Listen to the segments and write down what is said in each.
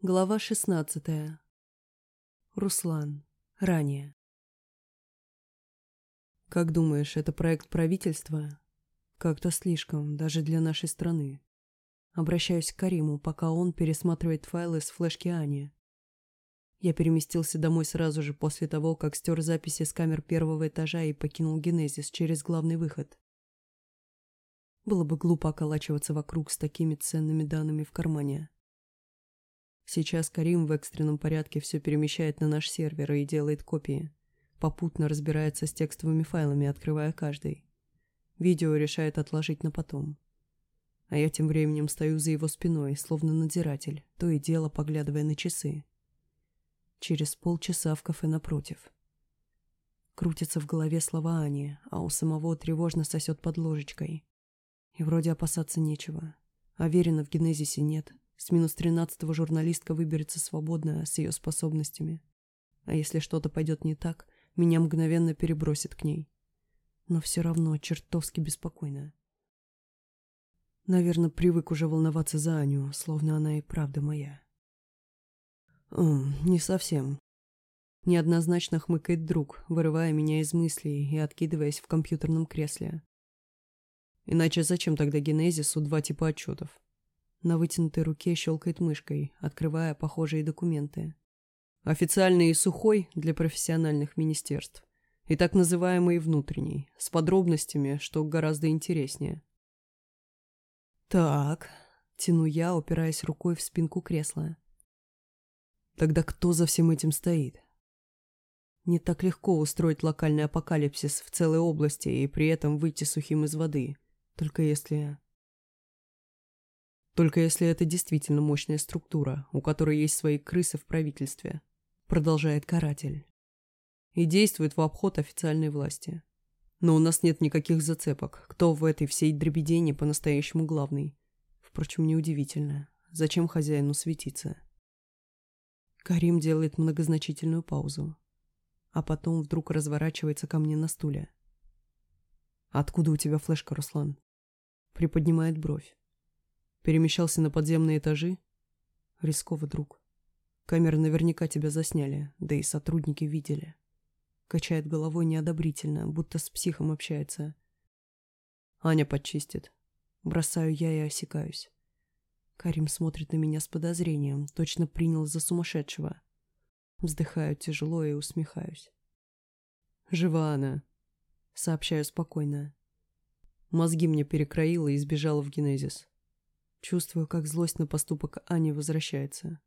Глава 16. Руслан. Ранее. Как думаешь, это проект правительства? Как-то слишком, даже для нашей страны. Обращаюсь к Кариму, пока он пересматривает файлы с флешки Ани. Я переместился домой сразу же после того, как стер записи с камер первого этажа и покинул Генезис через главный выход. Было бы глупо околачиваться вокруг с такими ценными данными в кармане. Сейчас Карим в экстренном порядке все перемещает на наш сервер и делает копии. Попутно разбирается с текстовыми файлами, открывая каждый. Видео решает отложить на потом. А я тем временем стою за его спиной, словно надзиратель, то и дело поглядывая на часы. Через полчаса в кафе напротив. Крутятся в голове слова Ани, а у самого тревожно сосет под ложечкой. И вроде опасаться нечего. Аверина в генезисе нет, с минус тринадцатого журналистка выберется свободно с ее способностями. А если что-то пойдет не так, меня мгновенно перебросит к ней. Но все равно чертовски беспокойно. Наверное, привык уже волноваться за Аню, словно она и правда моя. Не совсем. Неоднозначно хмыкает друг, вырывая меня из мыслей и откидываясь в компьютерном кресле. Иначе зачем тогда генезису два типа отчетов? На вытянутой руке щелкает мышкой, открывая похожие документы. Официальный и сухой для профессиональных министерств. И так называемый внутренний, с подробностями, что гораздо интереснее. «Так», — тяну я, упираясь рукой в спинку кресла. «Тогда кто за всем этим стоит?» Не так легко устроить локальный апокалипсис в целой области и при этом выйти сухим из воды. Только если... Только если это действительно мощная структура, у которой есть свои крысы в правительстве, продолжает каратель. И действует в обход официальной власти. Но у нас нет никаких зацепок, кто в этой всей дребедени по-настоящему главный. Впрочем, неудивительно. Зачем хозяину светиться? Карим делает многозначительную паузу, а потом вдруг разворачивается ко мне на стуле. «Откуда у тебя флешка, Руслан?» Приподнимает бровь. Перемещался на подземные этажи? Рисково, друг. Камеры наверняка тебя засняли, да и сотрудники видели. Качает головой неодобрительно, будто с психом общается. Аня подчистит. Бросаю я и осекаюсь. Карим смотрит на меня с подозрением, точно принял за сумасшедшего. Вздыхаю тяжело и усмехаюсь. «Жива она», — сообщаю спокойно. Мозги мне перекроила и сбежала в генезис. Чувствую, как злость на поступок Ани возвращается.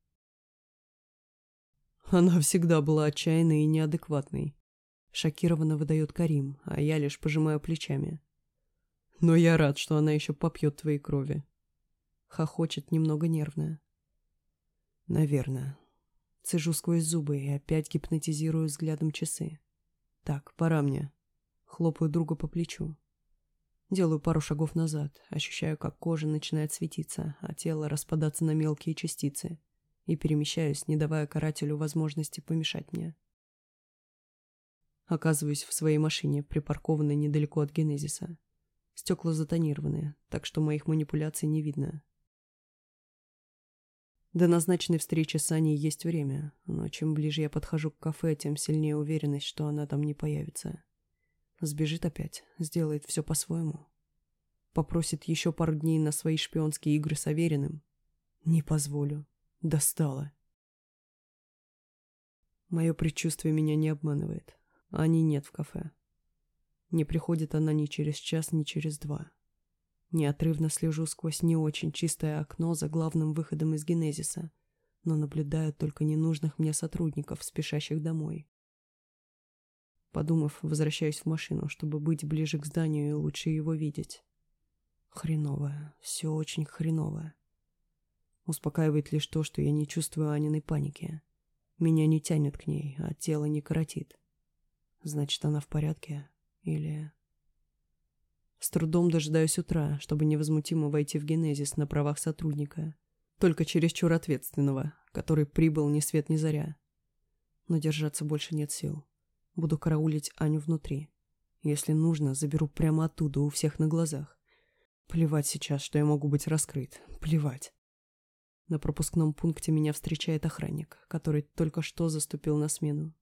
Она всегда была отчаянной и неадекватной. Шокированно выдает Карим, а я лишь пожимаю плечами. Но я рад, что она еще попьет твоей крови. Хохочет немного нервно. Наверное. Цежу сквозь зубы и опять гипнотизирую взглядом часы. Так, пора мне. Хлопаю друга по плечу. Делаю пару шагов назад, ощущаю, как кожа начинает светиться, а тело распадаться на мелкие частицы, и перемещаюсь, не давая карателю возможности помешать мне. Оказываюсь в своей машине, припаркованной недалеко от Генезиса. Стекла затонированы, так что моих манипуляций не видно. До назначенной встречи с Аней есть время, но чем ближе я подхожу к кафе, тем сильнее уверенность, что она там не появится. Сбежит опять, сделает все по-своему. Попросит еще пару дней на свои шпионские игры с Авериным. Не позволю. Достала. Мое предчувствие меня не обманывает. Ани нет в кафе. Не приходит она ни через час, ни через два. Неотрывно слежу сквозь не очень чистое окно за главным выходом из генезиса, но наблюдаю только ненужных мне сотрудников, спешащих домой. Подумав, возвращаюсь в машину, чтобы быть ближе к зданию и лучше его видеть. Хреново. Все очень хреново. Успокаивает лишь то, что я не чувствую Аниной паники. Меня не тянет к ней, а тело не коротит. Значит, она в порядке? Или... С трудом дожидаюсь утра, чтобы невозмутимо войти в генезис на правах сотрудника. Только чересчур ответственного, который прибыл ни свет ни заря. Но держаться больше нет сил. Буду караулить Аню внутри. Если нужно, заберу прямо оттуда, у всех на глазах. Плевать сейчас, что я могу быть раскрыт. Плевать. На пропускном пункте меня встречает охранник, который только что заступил на смену.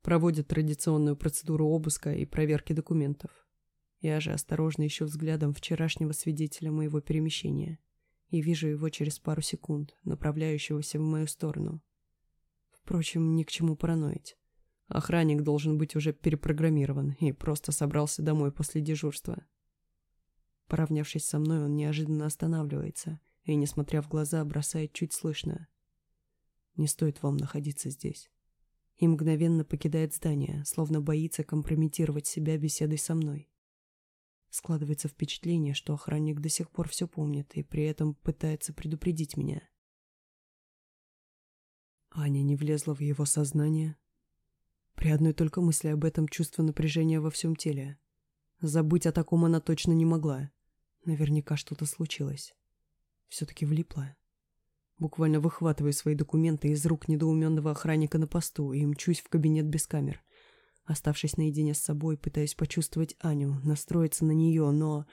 Проводит традиционную процедуру обыска и проверки документов. Я же осторожно ищу взглядом вчерашнего свидетеля моего перемещения и вижу его через пару секунд, направляющегося в мою сторону. Впрочем, ни к чему параноить. Охранник должен быть уже перепрограммирован и просто собрался домой после дежурства. Поравнявшись со мной, он неожиданно останавливается и, несмотря в глаза, бросает чуть слышно. «Не стоит вам находиться здесь». И мгновенно покидает здание, словно боится компрометировать себя беседой со мной. Складывается впечатление, что охранник до сих пор все помнит и при этом пытается предупредить меня. Аня не влезла в его сознание. При одной только мысли об этом чувство напряжения во всем теле. Забыть о таком она точно не могла. Наверняка что-то случилось. Все-таки влипла. Буквально выхватываю свои документы из рук недоуменного охранника на посту и мчусь в кабинет без камер. Оставшись наедине с собой, пытаюсь почувствовать Аню, настроиться на нее, но...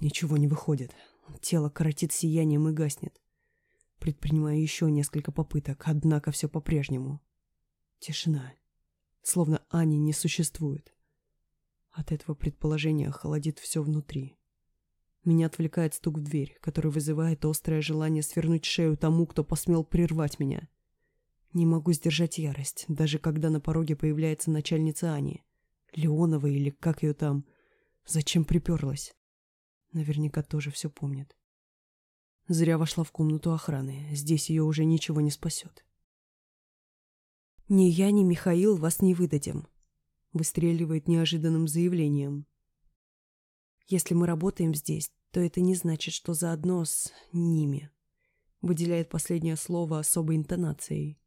Ничего не выходит. Тело коротит сиянием и гаснет. Предпринимаю еще несколько попыток, однако все по-прежнему. Тишина. Словно Ани не существует. От этого предположения холодит все внутри. Меня отвлекает стук в дверь, который вызывает острое желание свернуть шею тому, кто посмел прервать меня. Не могу сдержать ярость, даже когда на пороге появляется начальница Ани. Леонова или как ее там. Зачем приперлась? Наверняка тоже все помнит. Зря вошла в комнату охраны. Здесь ее уже ничего не спасет. «Ни я, ни Михаил вас не выдадим», — выстреливает неожиданным заявлением. «Если мы работаем здесь, то это не значит, что заодно с ними», — выделяет последнее слово особой интонацией.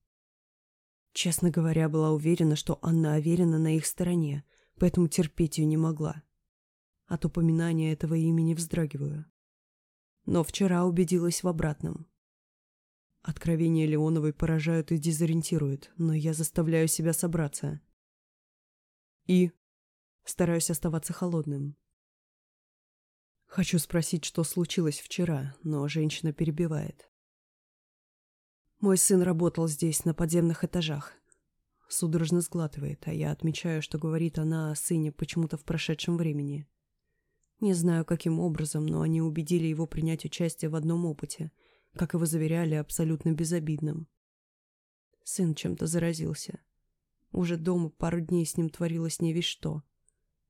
Честно говоря, была уверена, что Анна Аверина на их стороне, поэтому терпеть ее не могла. От упоминания этого имени вздрагиваю но вчера убедилась в обратном. Откровения Леоновой поражают и дезориентируют, но я заставляю себя собраться. И стараюсь оставаться холодным. Хочу спросить, что случилось вчера, но женщина перебивает. Мой сын работал здесь, на подземных этажах. Судорожно сглатывает, а я отмечаю, что говорит она о сыне почему-то в прошедшем времени. Не знаю, каким образом, но они убедили его принять участие в одном опыте, как его заверяли, абсолютно безобидным. Сын чем-то заразился. Уже дома пару дней с ним творилось не весь что.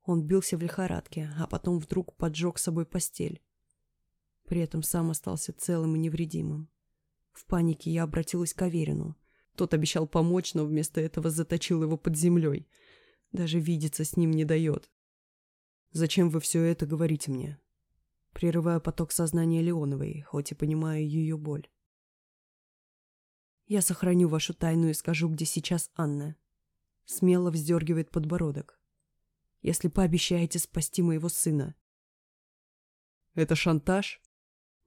Он бился в лихорадке, а потом вдруг поджег собой постель. При этом сам остался целым и невредимым. В панике я обратилась к Аверину. Тот обещал помочь, но вместо этого заточил его под землей. Даже видеться с ним не дает. Зачем вы все это говорите мне? Прерываю поток сознания Леоновой, хоть и понимаю ее боль. Я сохраню вашу тайну и скажу, где сейчас Анна. Смело вздергивает подбородок. Если пообещаете спасти моего сына. Это шантаж?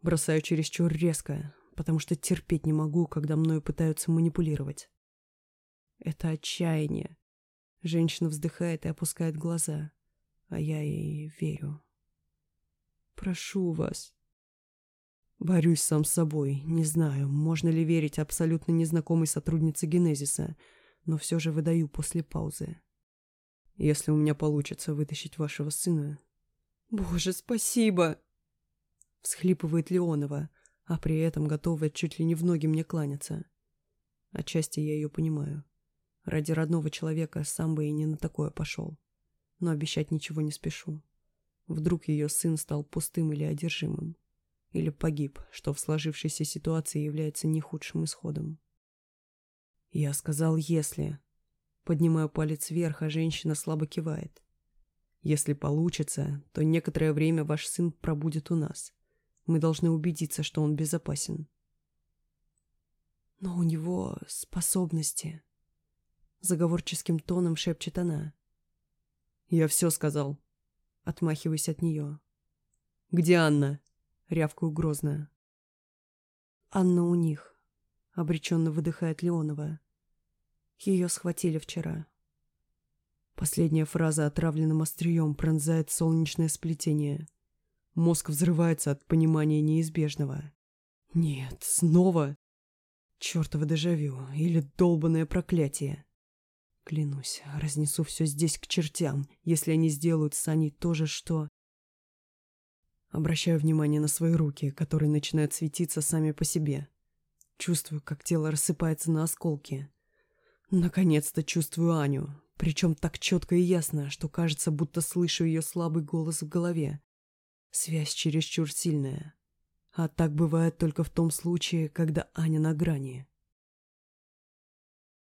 Бросаю чересчур резко, потому что терпеть не могу, когда мною пытаются манипулировать. Это отчаяние. Женщина вздыхает и опускает глаза а я ей верю. Прошу вас. Борюсь сам с собой. Не знаю, можно ли верить абсолютно незнакомой сотруднице Генезиса, но все же выдаю после паузы. Если у меня получится вытащить вашего сына... Боже, спасибо! Всхлипывает Леонова, а при этом готовая чуть ли не в ноги мне кланяться. Отчасти я ее понимаю. Ради родного человека сам бы и не на такое пошел но обещать ничего не спешу. Вдруг ее сын стал пустым или одержимым. Или погиб, что в сложившейся ситуации является не худшим исходом. Я сказал «если». Поднимаю палец вверх, а женщина слабо кивает. Если получится, то некоторое время ваш сын пробудет у нас. Мы должны убедиться, что он безопасен. Но у него способности. Заговорческим тоном шепчет она. «Я все сказал». Отмахиваюсь от нее. «Где Анна?» Рявкаю грозно. «Анна у них», — обреченно выдыхает Леонова. «Ее схватили вчера». Последняя фраза отравленным острием пронзает солнечное сплетение. Мозг взрывается от понимания неизбежного. Нет, снова. Чёртово дежавю или долбанное проклятие. Клянусь, разнесу все здесь к чертям, если они сделают с Аней то же, что... Обращаю внимание на свои руки, которые начинают светиться сами по себе. Чувствую, как тело рассыпается на осколки. Наконец-то чувствую Аню, причем так четко и ясно, что кажется, будто слышу ее слабый голос в голове. Связь чересчур сильная. А так бывает только в том случае, когда Аня на грани.